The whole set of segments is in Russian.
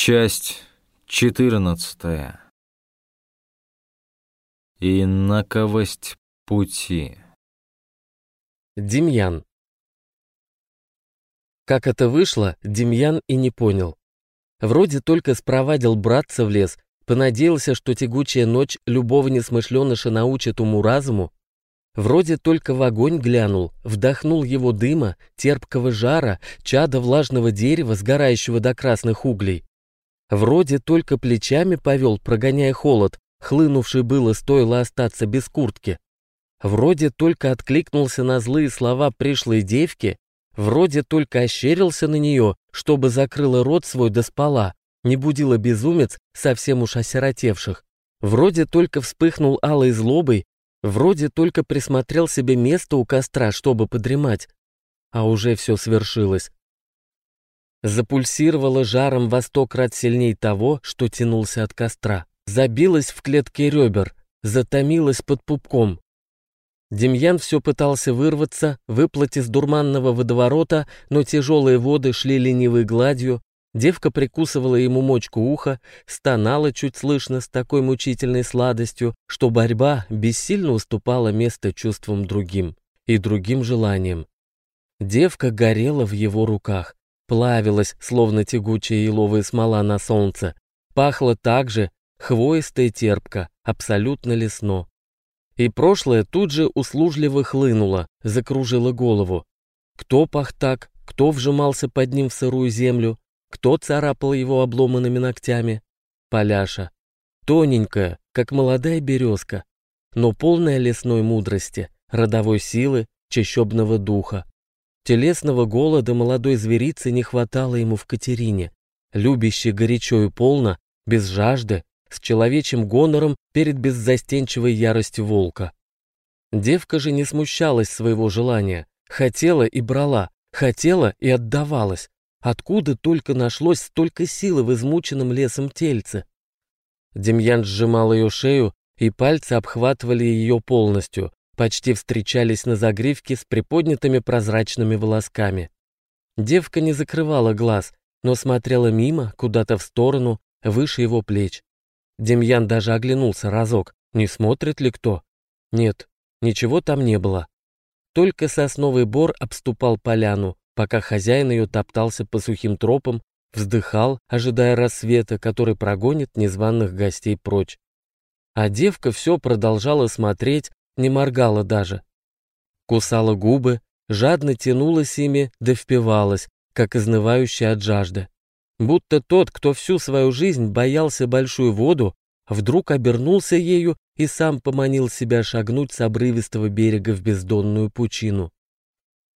Часть четырнадцатая. Инаковость пути. Демьян. Как это вышло, Демьян и не понял. Вроде только спровадил братца в лес, понадеялся, что тягучая ночь любого несмышленыша научит уму-разуму. Вроде только в огонь глянул, вдохнул его дыма, терпкого жара, чада влажного дерева, сгорающего до красных углей. Вроде только плечами повел, прогоняя холод, хлынувший было стоило остаться без куртки. Вроде только откликнулся на злые слова пришлой девки, вроде только ощерился на нее, чтобы закрыла рот свой до спала, не будила безумец совсем уж осиротевших. Вроде только вспыхнул алой злобой, вроде только присмотрел себе место у костра, чтобы подремать. А уже все свершилось. Запульсировало жаром во сто крат сильней того, что тянулся от костра. Забилось в клетке ребер, затомилось под пупком. Демьян все пытался вырваться, выплыть из дурманного водоворота, но тяжелые воды шли ленивой гладью, девка прикусывала ему мочку уха, стонала чуть слышно с такой мучительной сладостью, что борьба бессильно уступала место чувствам другим и другим желаниям. Девка горела в его руках, плавилась, словно тягучая еловая смола на солнце, пахло так же, хвоисто и терпко, абсолютно лесно. И прошлое тут же услужливо хлынуло, закружило голову. Кто пах так, кто вжимался под ним в сырую землю, кто царапал его обломанными ногтями? Поляша. Тоненькая, как молодая березка, но полная лесной мудрости, родовой силы, чащобного духа. Телесного голода молодой зверицы не хватало ему в Катерине, любящей горячо и полно, без жажды, с человечьим гонором перед беззастенчивой яростью волка. Девка же не смущалась своего желания, хотела и брала, хотела и отдавалась. Откуда только нашлось столько силы в измученном лесом тельце? Демьян сжимал ее шею, и пальцы обхватывали ее полностью, почти встречались на загривке с приподнятыми прозрачными волосками. Девка не закрывала глаз, но смотрела мимо, куда-то в сторону, выше его плеч. Демьян даже оглянулся разок, не смотрит ли кто. Нет, ничего там не было. Только сосновый бор обступал поляну, пока хозяин ее топтался по сухим тропам, вздыхал, ожидая рассвета, который прогонит незваных гостей прочь. А девка все продолжала смотреть, не моргала даже. Кусала губы, жадно тянулась ими, да впивалась, как изнывающая от жажды. Будто тот, кто всю свою жизнь боялся большую воду, вдруг обернулся ею и сам поманил себя шагнуть с обрывистого берега в бездонную пучину.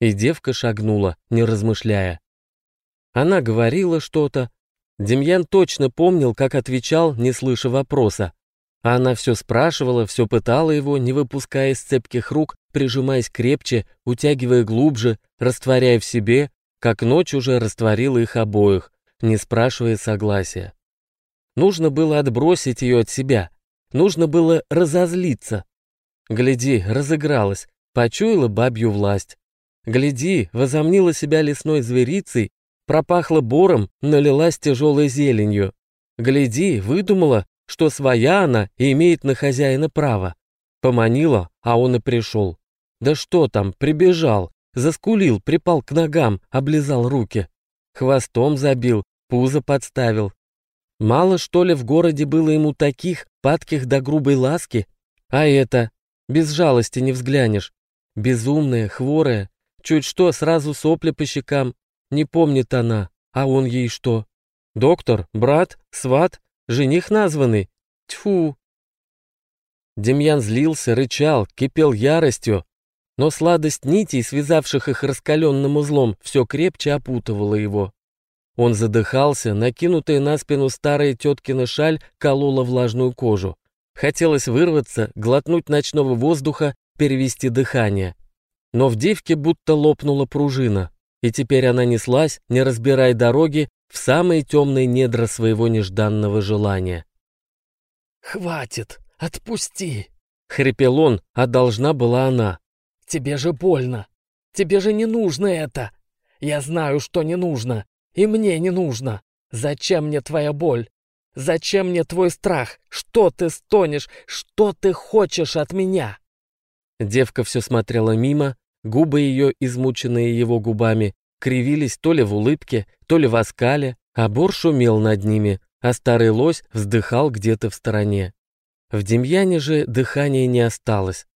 И девка шагнула, не размышляя. Она говорила что-то. Демьян точно помнил, как отвечал, не слыша вопроса. А она все спрашивала, все пытала его, не выпуская из цепких рук, прижимаясь крепче, утягивая глубже, растворяя в себе, как ночь уже растворила их обоих, не спрашивая согласия. Нужно было отбросить ее от себя. Нужно было разозлиться. Гляди, разыгралась, почуяла бабью власть. Гляди, возомнила себя лесной зверицей, пропахла бором, налилась тяжелой зеленью. Гляди, выдумала, что своя она и имеет на хозяина право. Поманила, а он и пришел. Да что там, прибежал, заскулил, припал к ногам, облизал руки. Хвостом забил, пузо подставил. Мало, что ли, в городе было ему таких, падких до грубой ласки? А это, без жалости не взглянешь. Безумная, хворая, чуть что, сразу сопли по щекам. Не помнит она, а он ей что? Доктор, брат, сват, жених названный? Тьфу! Демьян злился, рычал, кипел яростью, но сладость нитей, связавших их раскаленным узлом, все крепче опутывала его. Он задыхался, накинутая на спину старая теткина шаль колола влажную кожу. Хотелось вырваться, глотнуть ночного воздуха, перевести дыхание. Но в девке будто лопнула пружина, и теперь она неслась, не разбирая дороги, в самые темные недра своего нежданного желания. «Хватит, отпусти!» — хрипел он, а должна была она. «Тебе же больно! Тебе же не нужно это! Я знаю, что не нужно! И мне не нужно. Зачем мне твоя боль? Зачем мне твой страх? Что ты стонешь? Что ты хочешь от меня?» Девка все смотрела мимо, губы ее, измученные его губами, кривились то ли в улыбке, то ли в оскале, а бор шумел над ними, а старый лось вздыхал где-то в стороне. В Демьяне же дыхания не осталось.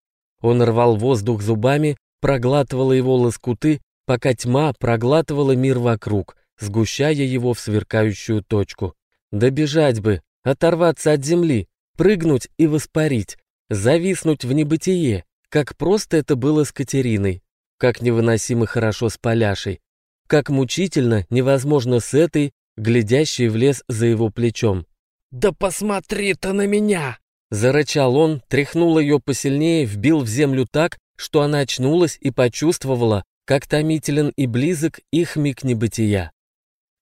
Он рвал воздух зубами, проглатывала его лоскуты, пока тьма проглатывала мир вокруг, сгущая его в сверкающую точку. Добежать бы, оторваться от земли, прыгнуть и воспарить, зависнуть в небытие, как просто это было с Катериной, как невыносимо хорошо с Поляшей, как мучительно невозможно с этой, глядящей в лес за его плечом. «Да посмотри ты на меня!» Зарычал он, тряхнул ее посильнее, вбил в землю так, что она очнулась и почувствовала, как томителен и близок их миг небытия.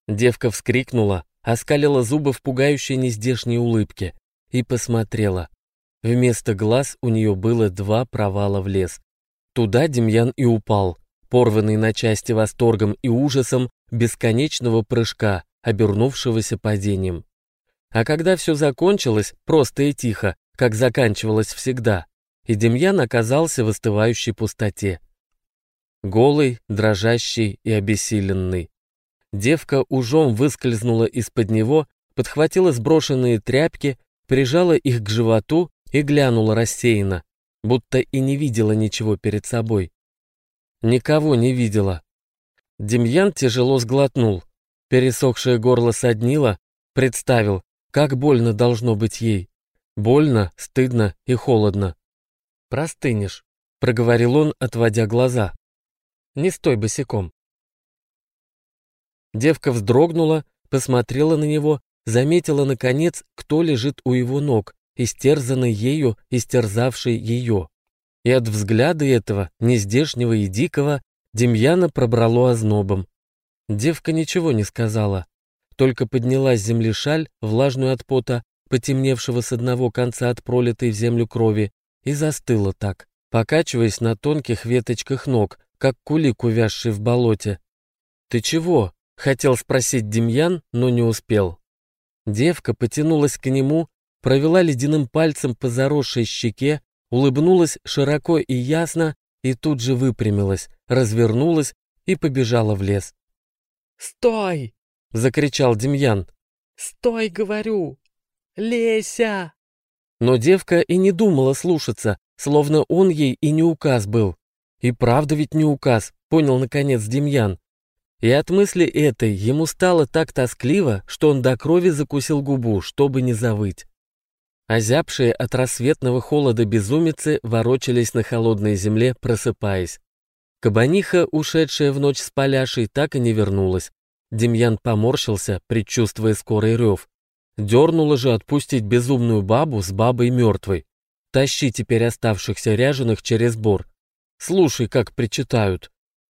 Девка вскрикнула, оскалила зубы в пугающей нездешней улыбке и посмотрела. Вместо глаз у нее было два провала в лес. Туда Демьян и упал, порванный на части восторгом и ужасом бесконечного прыжка, обернувшегося падением. А когда все закончилось, просто и тихо, как заканчивалось всегда, и Демьян оказался в остывающей пустоте. Голый, дрожащий и обессиленный. Девка ужом выскользнула из-под него, подхватила сброшенные тряпки, прижала их к животу и глянула рассеянно, будто и не видела ничего перед собой. Никого не видела. Демьян тяжело сглотнул. Пересохшее горло соднило, представил, как больно должно быть ей. Больно, стыдно и холодно. «Простынешь», — проговорил он, отводя глаза. «Не стой босиком». Девка вздрогнула, посмотрела на него, заметила, наконец, кто лежит у его ног, истерзанный ею, истерзавший ее. И от взгляда этого, нездешнего и дикого, Демьяна пробрало ознобом. Девка ничего не сказала, только подняла с земли шаль, влажную от пота, потемневшего с одного конца от пролитой в землю крови, и застыла так, покачиваясь на тонких веточках ног, как кулик, увязший в болоте. «Ты чего?» — хотел спросить Демьян, но не успел. Девка потянулась к нему, провела ледяным пальцем по заросшей щеке, улыбнулась широко и ясно, и тут же выпрямилась, развернулась и побежала в лес. «Стой!» — закричал Демьян. «Стой, говорю! Леся!» Но девка и не думала слушаться, словно он ей и не указ был. И правда ведь не указ, понял наконец Демьян. И от мысли этой ему стало так тоскливо, что он до крови закусил губу, чтобы не завыть. Озябшие от рассветного холода безумицы ворочались на холодной земле, просыпаясь. Кабаниха, ушедшая в ночь с Поляшей, так и не вернулась. Демьян поморщился, предчувствуя скорый рев. Дернуло же отпустить безумную бабу с бабой мертвой. Тащи теперь оставшихся ряженых через бор. Слушай, как причитают.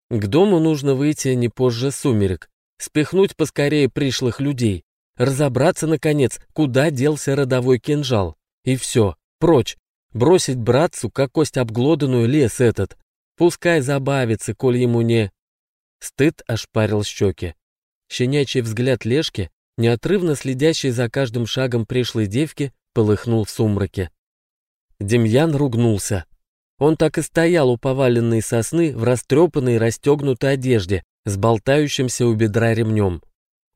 К дому нужно выйти не позже сумерек, спихнуть поскорее пришлых людей, разобраться, наконец, куда делся родовой кинжал. И все, прочь, бросить братцу, как кость обглоданную, лес этот. Пускай забавится, коль ему не... Стыд ошпарил щеки. Щенячий взгляд Лешки, неотрывно следящий за каждым шагом пришлой девки, полыхнул в сумраке. Демьян ругнулся. Он так и стоял у поваленной сосны в растрепанной расстегнутой одежде, с болтающимся у бедра ремнем.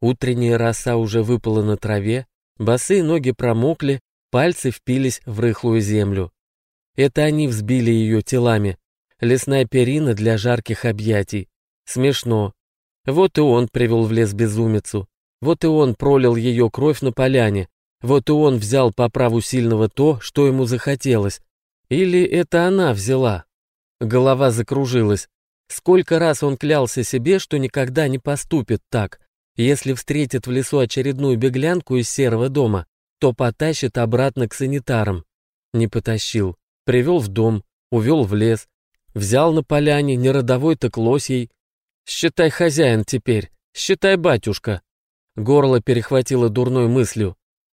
Утренняя роса уже выпала на траве, босые ноги промокли, пальцы впились в рыхлую землю. Это они взбили ее телами. Лесная перина для жарких объятий. Смешно. Вот и он привел в лес безумицу. Вот и он пролил ее кровь на поляне. Вот и он взял по праву сильного то, что ему захотелось. Или это она взяла? Голова закружилась. Сколько раз он клялся себе, что никогда не поступит так. Если встретит в лесу очередную беглянку из серого дома, то потащит обратно к санитарам. Не потащил. Привел в дом, увел в лес. Взял на поляне неродовой так лосей. Считай хозяин теперь, считай батюшка. Горло перехватило дурной мыслью.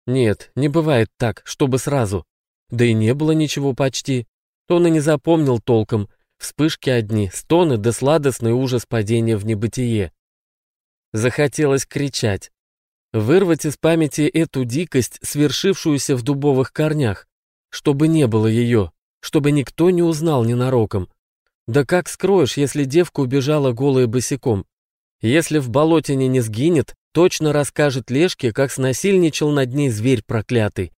Нет, не бывает так, чтобы сразу. Да и не было ничего почти. Он и не запомнил толком. Вспышки одни, стоны да сладостный ужас падения в небытие. Захотелось кричать. Вырвать из памяти эту дикость, свершившуюся в дубовых корнях, чтобы не было ее, чтобы никто не узнал ненароком. Да как скроешь, если девка убежала голая босиком? Если в болотине не сгинет, точно расскажет Лешке, как снасильничал над ней зверь проклятый.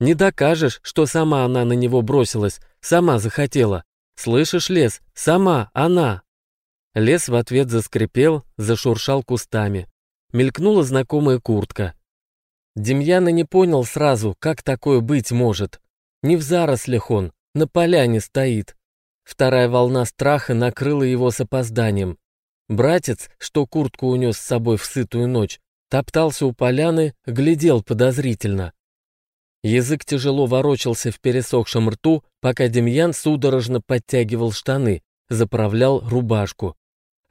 Не докажешь, что сама она на него бросилась, сама захотела. Слышишь, лес, сама она. Лес в ответ заскрипел, зашуршал кустами мелькнула знакомая куртка. Демьяна не понял сразу, как такое быть может. Не в зарослях он, на поляне стоит. Вторая волна страха накрыла его с опозданием. Братец, что куртку унес с собой в сытую ночь, топтался у поляны, глядел подозрительно. Язык тяжело ворочался в пересохшем рту, пока Демьян судорожно подтягивал штаны, заправлял рубашку.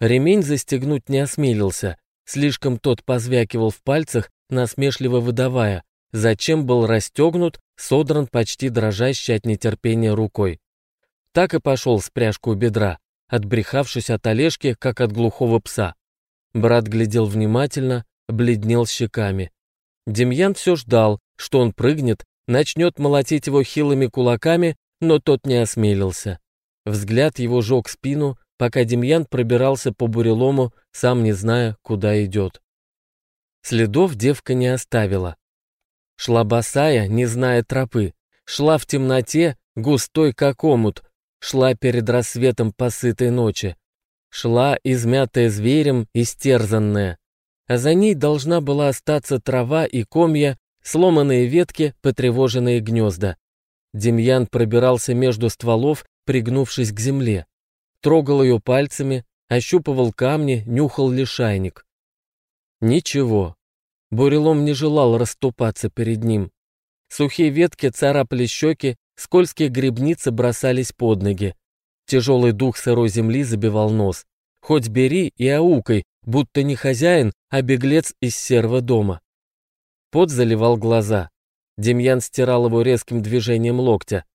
Ремень застегнуть не осмелился, Слишком тот позвякивал в пальцах, насмешливо выдавая, зачем был расстегнут, содран почти дрожащий от нетерпения рукой. Так и пошел с пряжку у бедра, отбрехавшись от Олежки, как от глухого пса. Брат глядел внимательно, бледнел щеками. Демьян все ждал, что он прыгнет, начнет молотить его хилыми кулаками, но тот не осмелился. Взгляд его жег спину, пока Демьян пробирался по бурелому, сам не зная, куда идет. Следов девка не оставила. Шла босая, не зная тропы, шла в темноте, густой как омут, шла перед рассветом по сытой ночи, шла, измятая зверем, истерзанная, а за ней должна была остаться трава и комья, сломанные ветки, потревоженные гнезда. Демьян пробирался между стволов, пригнувшись к земле трогал ее пальцами, ощупывал камни, нюхал лишайник. Ничего. Бурелом не желал расступаться перед ним. Сухие ветки царапали щеки, скользкие грибницы бросались под ноги. Тяжелый дух сырой земли забивал нос. Хоть бери и аукой, будто не хозяин, а беглец из серого дома. Пот заливал глаза. Демьян стирал его резким движением локтя.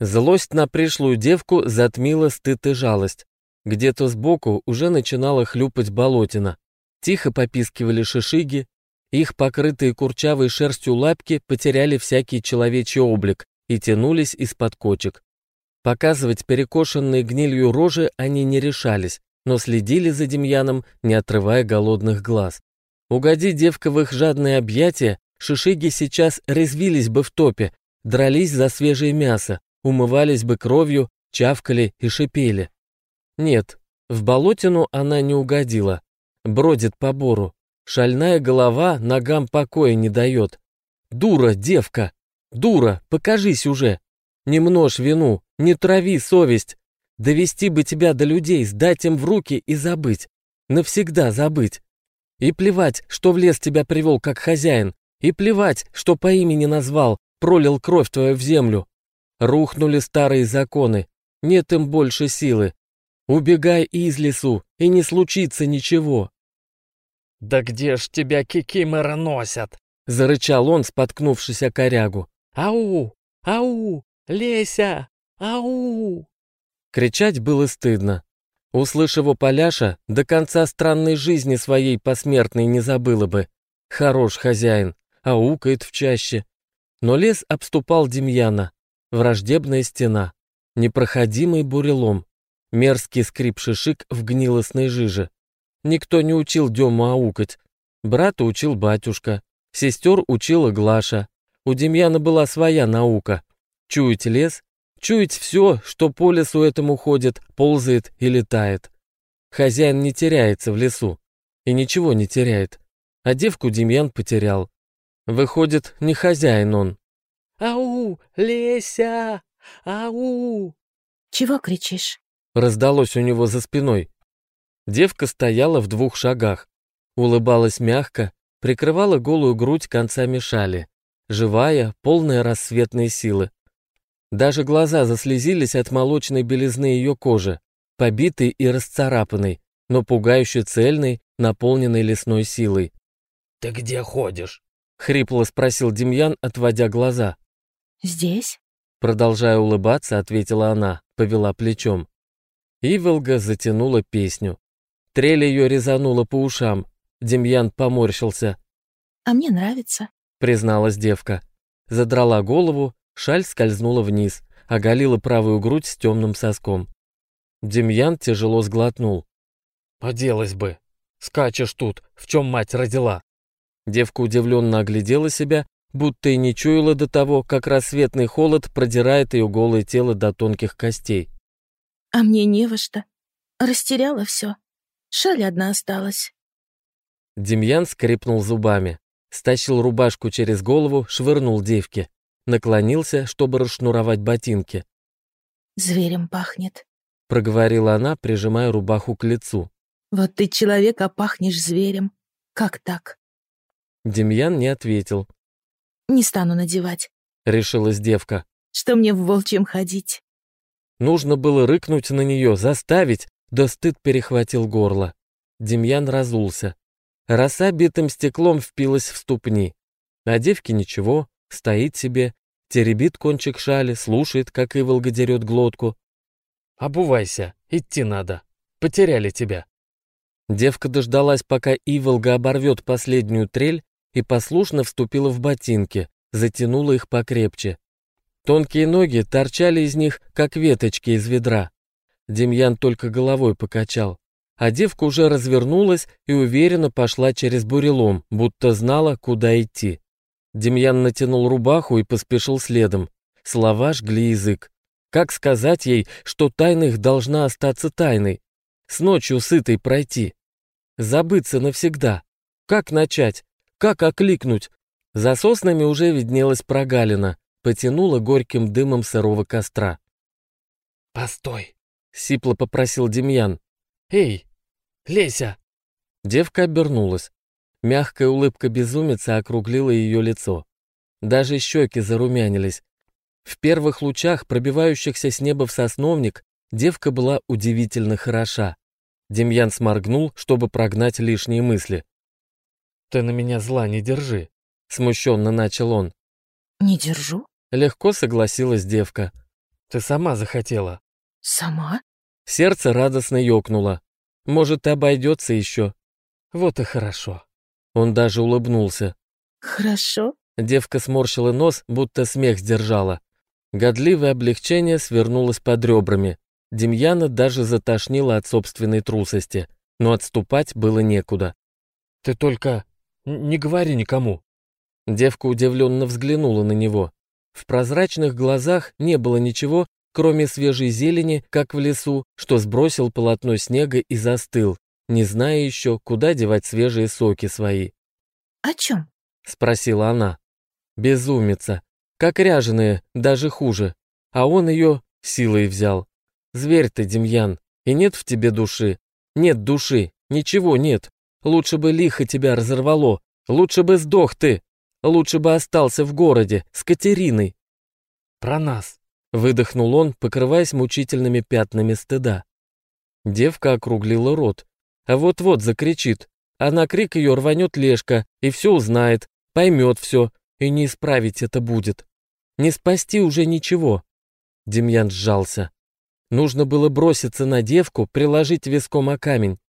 Злость на пришлую девку затмила стыд и жалость. Где-то сбоку уже начинала хлюпать болотина. Тихо попискивали шишиги, их покрытые курчавой шерстью лапки потеряли всякий человечий облик и тянулись из-под кочек. Показывать перекошенные гнилью рожи они не решались, но следили за Демьяном, не отрывая голодных глаз. Угоди девка в их жадные объятия, шишиги сейчас резвились бы в топе, дрались за свежее мясо, умывались бы кровью, чавкали и шипели. Нет, в болотину она не угодила. Бродит по бору. Шальная голова ногам покоя не дает. Дура, девка! Дура, покажись уже! Не множь вину, не трави совесть. Довести бы тебя до людей, сдать им в руки и забыть. Навсегда забыть. И плевать, что в лес тебя привел как хозяин. И плевать, что по имени назвал, пролил кровь твою в землю. Рухнули старые законы, нет им больше силы. Убегай из лесу, и не случится ничего. «Да где ж тебя кикимора носят?» — зарычал он, споткнувшись о корягу. «Ау! Ау! Леся! Ау!» Кричать было стыдно. Услышав у Поляша, до конца странной жизни своей посмертной не забыла бы. Хорош хозяин, аукает в чаще. Но лес обступал Демьяна, враждебная стена, непроходимый бурелом, мерзкий скрип шишик в гнилостной жиже. Никто не учил Дему аукать. Брата учил батюшка, сестер учила Глаша. У Демьяна была своя наука. Чуять лес, чуять все, что по лесу этому ходит, ползает и летает. Хозяин не теряется в лесу. И ничего не теряет. А девку Демьян потерял. Выходит, не хозяин он, «Ау! Леся! Ау!» «Чего кричишь?» Раздалось у него за спиной. Девка стояла в двух шагах. Улыбалась мягко, прикрывала голую грудь концами шали. Живая, полная рассветной силы. Даже глаза заслезились от молочной белизны ее кожи, побитой и расцарапанной, но пугающе цельной, наполненной лесной силой. «Ты где ходишь?» — хрипло спросил Демьян, отводя глаза. «Здесь?» Продолжая улыбаться, ответила она, повела плечом. Иволга затянула песню. Трель ее резанула по ушам. Демьян поморщился. а мне нравится. призналась девка. Задрала голову, шаль скользнула вниз, оголила правую грудь с темным соском. Демьян тяжело сглотнул. Поделась бы. Скачешь тут, в чем мать родила. Девка удивленно оглядела себя, будто и не чуяла до того, как рассветный холод продирает ее голое тело до тонких костей. А мне не во что. Растеряла все. Шаль одна осталась. Демьян скрипнул зубами, стащил рубашку через голову, швырнул девке, наклонился, чтобы расшнуровать ботинки. Зверем пахнет. Проговорила она, прижимая рубаху к лицу. Вот ты человек, а пахнешь зверем. Как так? Демьян не ответил. Не стану надевать. Решилась девка. Что мне в волчьем ходить? Нужно было рыкнуть на нее, заставить, да стыд перехватил горло. Демьян разулся. Роса битым стеклом впилась в ступни. А девке ничего, стоит себе, теребит кончик шали, слушает, как Иволга дерет глотку. Обувайся, идти надо. Потеряли тебя. Девка дождалась, пока Иволга оборвет последнюю трель и послушно вступила в ботинки, затянула их покрепче. Тонкие ноги торчали из них, как веточки из ведра. Демьян только головой покачал, а девка уже развернулась и уверенно пошла через бурелом, будто знала, куда идти. Демьян натянул рубаху и поспешил следом. Слова жгли язык. Как сказать ей, что тайна их должна остаться тайной? С ночью сытой пройти? Забыться навсегда? Как начать? Как окликнуть? За соснами уже виднелась прогалина, потянула горьким дымом сырого костра. Постой. — сипло попросил Демьян. Эй, Леся. Девка обернулась. Мягкая улыбка безумицы округлила ее лицо. Даже щеки зарумянились. В первых лучах, пробивающихся с неба в сосновник, девка была удивительно хороша. Демьян сморгнул, чтобы прогнать лишние мысли. Ты на меня зла не держи. Смущенно начал он. Не держу. Легко согласилась девка. Ты сама захотела. Сама? Сердце радостно ёкнуло. Может, и обойдется еще. Вот и хорошо. Он даже улыбнулся. Хорошо. Девка сморщила нос, будто смех сдержала. Годливое облегчение свернулось под ребрами. Демьяна даже затошнило от собственной трусости, но отступать было некуда. Ты только не говори никому. Девка удивленно взглянула на него. В прозрачных глазах не было ничего, кроме свежей зелени, как в лесу, что сбросил полотно снега и застыл, не зная еще, куда девать свежие соки свои. О чем? Спросила она. Безумица. Как ряженая, даже хуже. А он ее силой взял. Зверь ты, Демьян, и нет в тебе души. Нет души, ничего нет. Лучше бы лихо тебя разорвало, лучше бы сдох ты, лучше бы остался в городе с Катериной. Про нас. Выдохнул он, покрываясь мучительными пятнами стыда. Девка округлила рот. А вот-вот закричит. А на крик ее рванет Лешка и все узнает, поймет все, и не исправить это будет. Не спасти уже ничего. Демьян сжался. Нужно было броситься на девку, приложить виском о камень.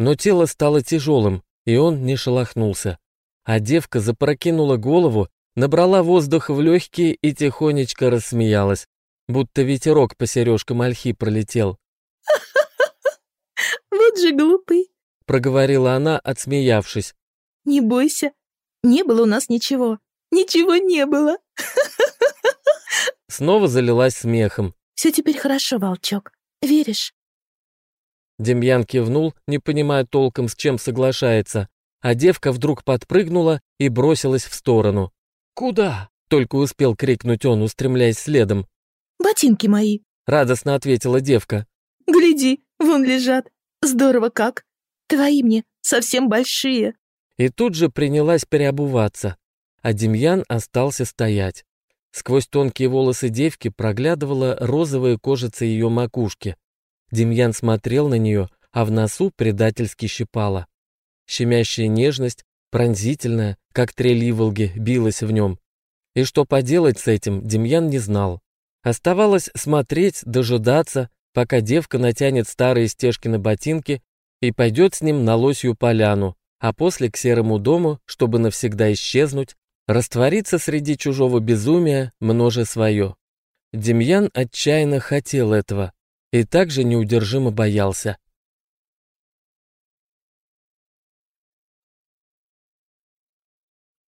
Но тело стало тяжелым, и он не шелохнулся. А девка запрокинула голову, набрала воздух в легкие и тихонечко рассмеялась, будто ветерок по сережкам ольхи пролетел. Вот же глупый. Проговорила она, отсмеявшись. Не бойся. Не было у нас ничего. Ничего не было. Снова залилась смехом. Все теперь хорошо, волчок. Веришь? Демьян кивнул, не понимая толком, с чем соглашается, а девка вдруг подпрыгнула и бросилась в сторону. Куда? Только успел крикнуть он, устремляясь следом. Ботинки мои. Радостно ответила девка. Гляди, вон лежат. Здорово как. Твои мне совсем большие. И тут же принялась переобуваться, а Демьян остался стоять. Сквозь тонкие волосы девки проглядывала розовая кожица ее макушки. Демьян смотрел на нее, а в носу предательски щипала. Щемящая нежность, пронзительная, как трель иволги, билась в нем. И что поделать с этим, Демьян не знал. Оставалось смотреть, дожидаться, пока девка натянет старые стежки на ботинки и пойдет с ним на лосью поляну, а после к серому дому, чтобы навсегда исчезнуть, раствориться среди чужого безумия, множе свое. Демьян отчаянно хотел этого и также неудержимо боялся.